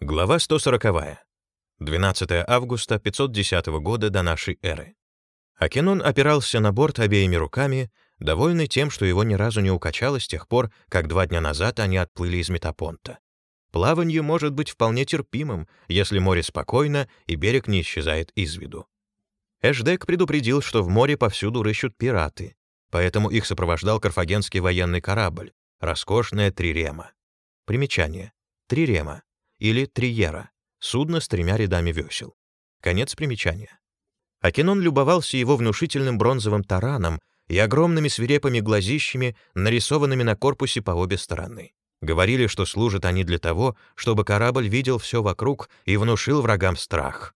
Глава 140. 12 августа 510 года до нашей эры. Акинон опирался на борт обеими руками, довольный тем, что его ни разу не укачало с тех пор, как два дня назад они отплыли из Метапонта. Плаванье может быть вполне терпимым, если море спокойно и берег не исчезает из виду. Эшдек предупредил, что в море повсюду рыщут пираты, поэтому их сопровождал карфагенский военный корабль, роскошная Трирема. Примечание. Трирема или Триера — судно с тремя рядами весел. Конец примечания. Акинон любовался его внушительным бронзовым тараном и огромными свирепыми глазищами, нарисованными на корпусе по обе стороны. Говорили, что служат они для того, чтобы корабль видел все вокруг и внушил врагам страх.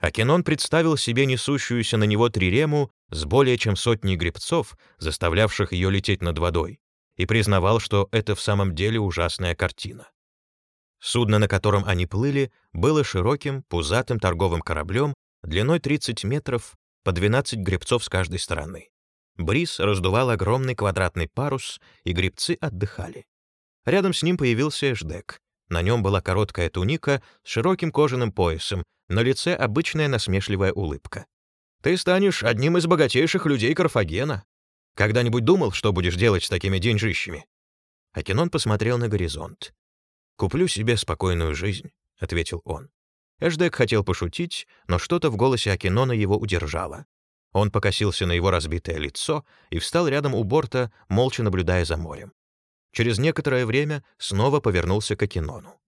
Акинон представил себе несущуюся на него трирему с более чем сотней гребцов, заставлявших ее лететь над водой, и признавал, что это в самом деле ужасная картина. Судно, на котором они плыли, было широким, пузатым торговым кораблем длиной 30 метров, по 12 гребцов с каждой стороны. Бриз раздувал огромный квадратный парус, и гребцы отдыхали. Рядом с ним появился эшдек. На нем была короткая туника с широким кожаным поясом, на лице обычная насмешливая улыбка. «Ты станешь одним из богатейших людей Карфагена. Когда-нибудь думал, что будешь делать с такими деньжищами?» Акинон посмотрел на горизонт. «Куплю себе спокойную жизнь», — ответил он. Эшдек хотел пошутить, но что-то в голосе Акинона его удержало. Он покосился на его разбитое лицо и встал рядом у борта, молча наблюдая за морем. Через некоторое время снова повернулся к Акинону.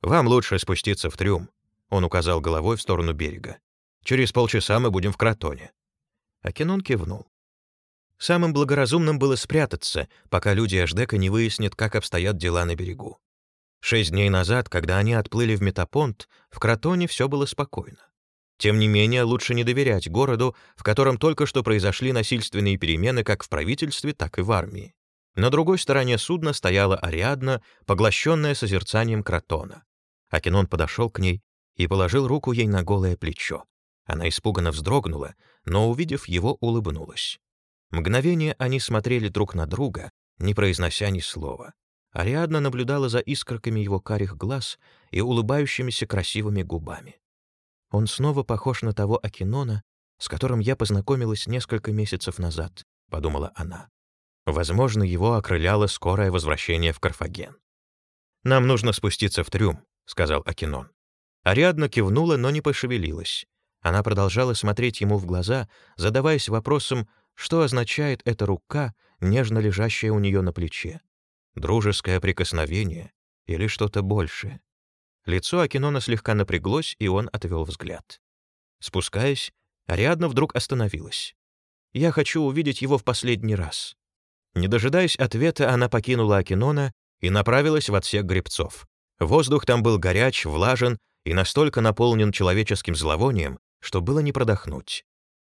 «Вам лучше спуститься в трюм», — он указал головой в сторону берега. «Через полчаса мы будем в Кротоне». Акинон кивнул. Самым благоразумным было спрятаться, пока люди Эшдека не выяснят, как обстоят дела на берегу. Шесть дней назад, когда они отплыли в Метапонт, в Кротоне все было спокойно. Тем не менее, лучше не доверять городу, в котором только что произошли насильственные перемены как в правительстве, так и в армии. На другой стороне судна стояла Ариадна, поглощенная созерцанием кротона. Акинон подошел к ней и положил руку ей на голое плечо. Она испуганно вздрогнула, но, увидев его, улыбнулась. Мгновение они смотрели друг на друга, не произнося ни слова. Ариадна наблюдала за искорками его карих глаз и улыбающимися красивыми губами. «Он снова похож на того Акинона, с которым я познакомилась несколько месяцев назад», — подумала она. Возможно, его окрыляло скорое возвращение в Карфаген. «Нам нужно спуститься в трюм», — сказал Акинон. Ариадна кивнула, но не пошевелилась. Она продолжала смотреть ему в глаза, задаваясь вопросом, что означает эта рука, нежно лежащая у нее на плече. Дружеское прикосновение или что-то большее. Лицо Акинона слегка напряглось, и он отвел взгляд. Спускаясь, Ариадна вдруг остановилась. «Я хочу увидеть его в последний раз. Не дожидаясь ответа, она покинула Акинона и направилась в отсек гребцов. Воздух там был горяч, влажен и настолько наполнен человеческим зловонием, что было не продохнуть.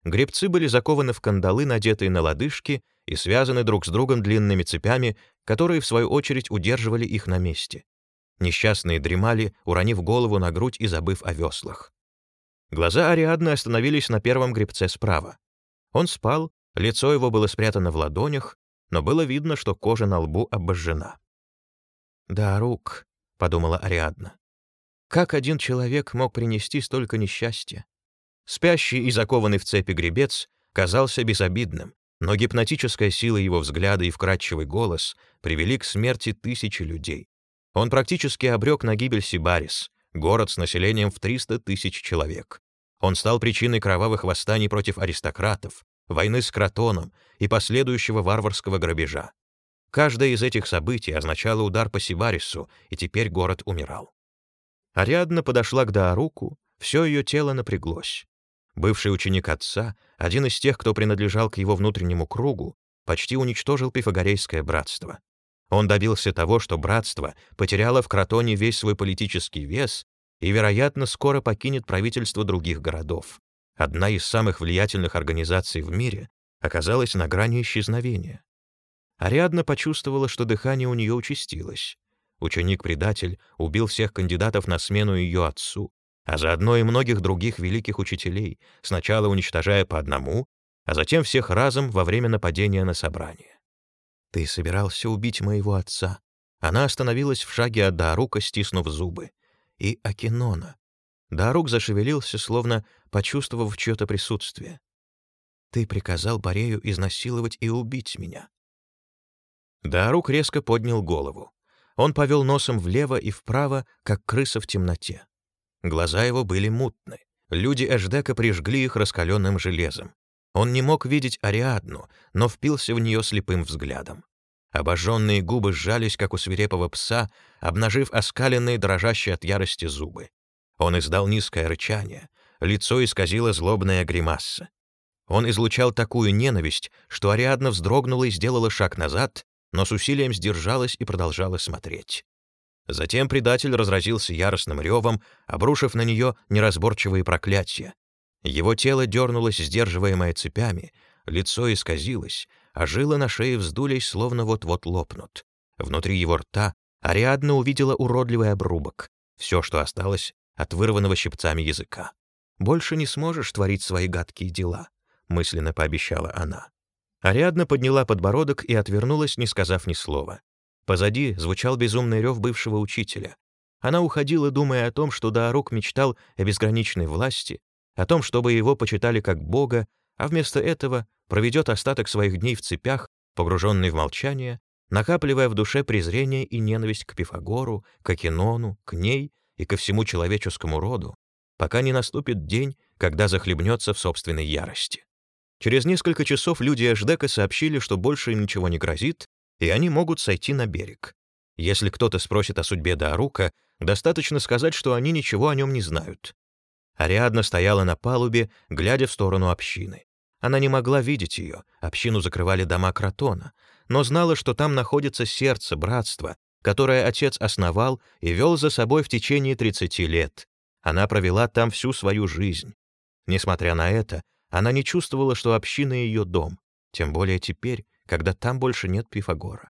Гребцы были закованы в кандалы, надетые на лодыжки, и связаны друг с другом длинными цепями, которые, в свою очередь, удерживали их на месте. Несчастные дремали, уронив голову на грудь и забыв о веслах. Глаза Ариадны остановились на первом гребце справа. Он спал, лицо его было спрятано в ладонях, но было видно, что кожа на лбу обожжена. «Да, рук», — подумала Ариадна. «Как один человек мог принести столько несчастья?» Спящий и закованный в цепи гребец казался безобидным, но гипнотическая сила его взгляда и вкрадчивый голос привели к смерти тысячи людей. Он практически обрек на гибель Сибарис, город с населением в 300 тысяч человек. Он стал причиной кровавых восстаний против аристократов, войны с Кротоном и последующего варварского грабежа. Каждое из этих событий означало удар по Сибарису, и теперь город умирал. Ариадна подошла к Дааруку, все ее тело напряглось. Бывший ученик отца, один из тех, кто принадлежал к его внутреннему кругу, почти уничтожил пифагорейское братство. Он добился того, что братство потеряло в Кротоне весь свой политический вес и, вероятно, скоро покинет правительство других городов одна из самых влиятельных организаций в мире, оказалась на грани исчезновения. Ариадна почувствовала, что дыхание у нее участилось. Ученик-предатель убил всех кандидатов на смену ее отцу, а заодно и многих других великих учителей, сначала уничтожая по одному, а затем всех разом во время нападения на собрание. «Ты собирался убить моего отца?» Она остановилась в шаге от Даарука, стиснув зубы. и Акинона. Дарук зашевелился, словно почувствовав чье-то присутствие. «Ты приказал Борею изнасиловать и убить меня». Дарук резко поднял голову. Он повел носом влево и вправо, как крыса в темноте. Глаза его были мутны. Люди Эждека прижгли их раскаленным железом. Он не мог видеть Ариадну, но впился в нее слепым взглядом. Обожженные губы сжались, как у свирепого пса, обнажив оскаленные, дрожащие от ярости зубы. Он издал низкое рычание, лицо исказило злобная гримаса. Он излучал такую ненависть, что Ариадна вздрогнула и сделала шаг назад, но с усилием сдержалась и продолжала смотреть. Затем предатель разразился яростным ревом, обрушив на нее неразборчивые проклятия. Его тело дернулось, сдерживаемое цепями, лицо исказилось, а жилы на шее вздулись, словно вот-вот лопнут. Внутри его рта Ариадна увидела уродливый обрубок, все, что осталось от вырванного щипцами языка. «Больше не сможешь творить свои гадкие дела», — мысленно пообещала она. Ариадна подняла подбородок и отвернулась, не сказав ни слова. Позади звучал безумный рев бывшего учителя. Она уходила, думая о том, что Даарук мечтал о безграничной власти, о том, чтобы его почитали как бога, а вместо этого проведет остаток своих дней в цепях, погруженный в молчание, накапливая в душе презрение и ненависть к Пифагору, к Акинону, к ней и ко всему человеческому роду, пока не наступит день, когда захлебнется в собственной ярости. Через несколько часов люди Эшдека сообщили, что больше им ничего не грозит, и они могут сойти на берег. Если кто-то спросит о судьбе Даарука, достаточно сказать, что они ничего о нем не знают. Ариадна стояла на палубе, глядя в сторону общины. Она не могла видеть ее, общину закрывали дома Кротона, но знала, что там находится сердце братства, которое отец основал и вел за собой в течение 30 лет. Она провела там всю свою жизнь. Несмотря на это, она не чувствовала, что община — ее дом, тем более теперь, когда там больше нет Пифагора.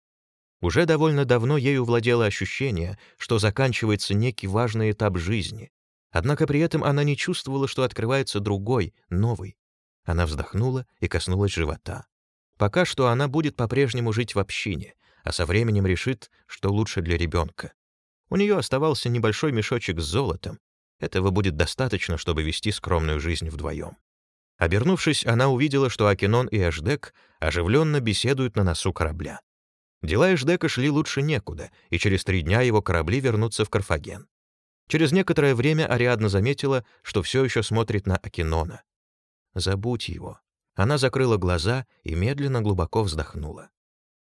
Уже довольно давно ею владело ощущение, что заканчивается некий важный этап жизни. Однако при этом она не чувствовала, что открывается другой, новый. Она вздохнула и коснулась живота. Пока что она будет по-прежнему жить в общине, а со временем решит, что лучше для ребенка. У нее оставался небольшой мешочек с золотом. Этого будет достаточно, чтобы вести скромную жизнь вдвоем. Обернувшись, она увидела, что Акинон и Эшдек оживленно беседуют на носу корабля. Дела Эшдека шли лучше некуда, и через три дня его корабли вернутся в Карфаген. Через некоторое время Ариадна заметила, что все еще смотрит на Акинона. Забудь его. Она закрыла глаза и медленно глубоко вздохнула.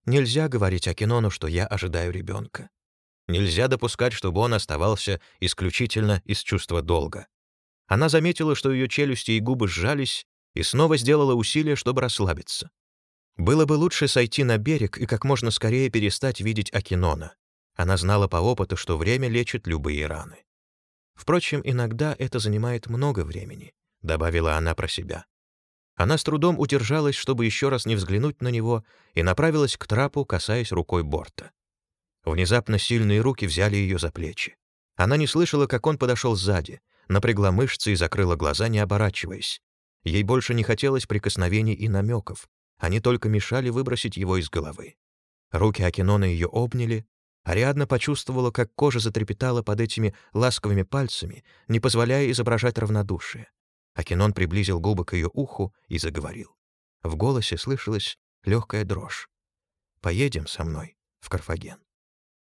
Нельзя говорить Акинону, что я ожидаю ребенка. Нельзя допускать, чтобы он оставался исключительно из чувства долга. Она заметила, что ее челюсти и губы сжались, и снова сделала усилие, чтобы расслабиться. Было бы лучше сойти на берег и как можно скорее перестать видеть Акинона. Она знала по опыту, что время лечит любые раны. Впрочем, иногда это занимает много времени, добавила она про себя. Она с трудом удержалась, чтобы еще раз не взглянуть на него, и направилась к трапу, касаясь рукой борта. Внезапно сильные руки взяли ее за плечи. Она не слышала, как он подошел сзади, напрягла мышцы и закрыла глаза, не оборачиваясь. Ей больше не хотелось прикосновений и намеков, они только мешали выбросить его из головы. Руки Акинона ее обняли, Ариадна почувствовала, как кожа затрепетала под этими ласковыми пальцами, не позволяя изображать равнодушие. Акинон приблизил губы к ее уху и заговорил. В голосе слышалась легкая дрожь. «Поедем со мной в Карфаген».